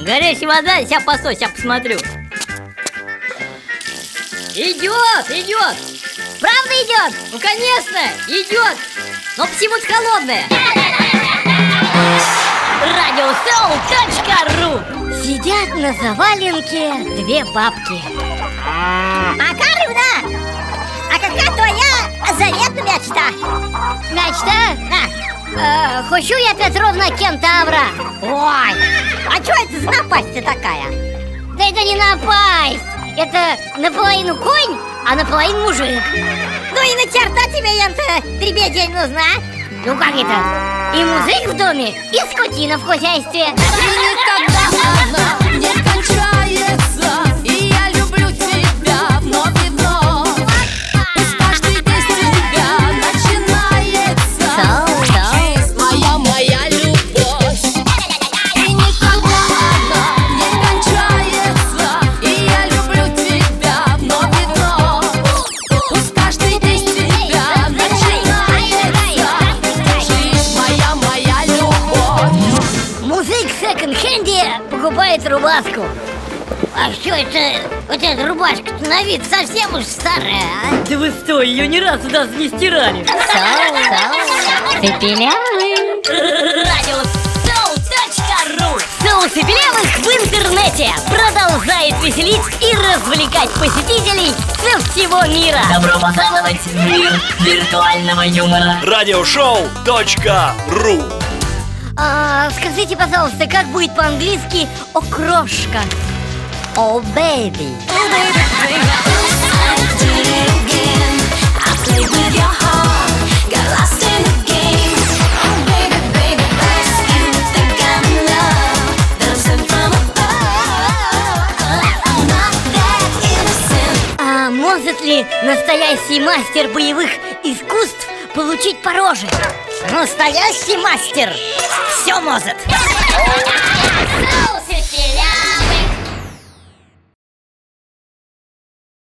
Горячая вода, сейчас постой, сейчас посмотрю. Идет, идет Правда идет? Ну конечно, идет Но почему-то холодная? Радиосоу.ру Сидят на заваленке две бабки. Макаровна, а какая твоя заветная мечта? Мечта? Э, хочу я, Петровна, кентавра Ой, а что это за напасть такая? Да это не напасть Это наполовину конь, а наполовину мужик Ну и на черта тебе ента дребедень нужна? Ну как это? И мужик в доме, и скотина в хозяйстве Мужик в секонд-хенде покупает рубашку. А что это, вот эта рубашка на вид совсем уж старая, а? Да вы что, ее ни разу даже не стирали? Соу, соу, цепелявый Радиосоу.ру Соу цепелявых в интернете. Продолжает веселить и развлекать посетителей со всего мира. Добро пожаловать в мир виртуального юмора. Радиошоу.ру Скажите, пожалуйста, как будет по-английски окрошка? О, бэби А может ли настоящий мастер боевых искусств получить по роже? Настоящий мастер! Все может! Соус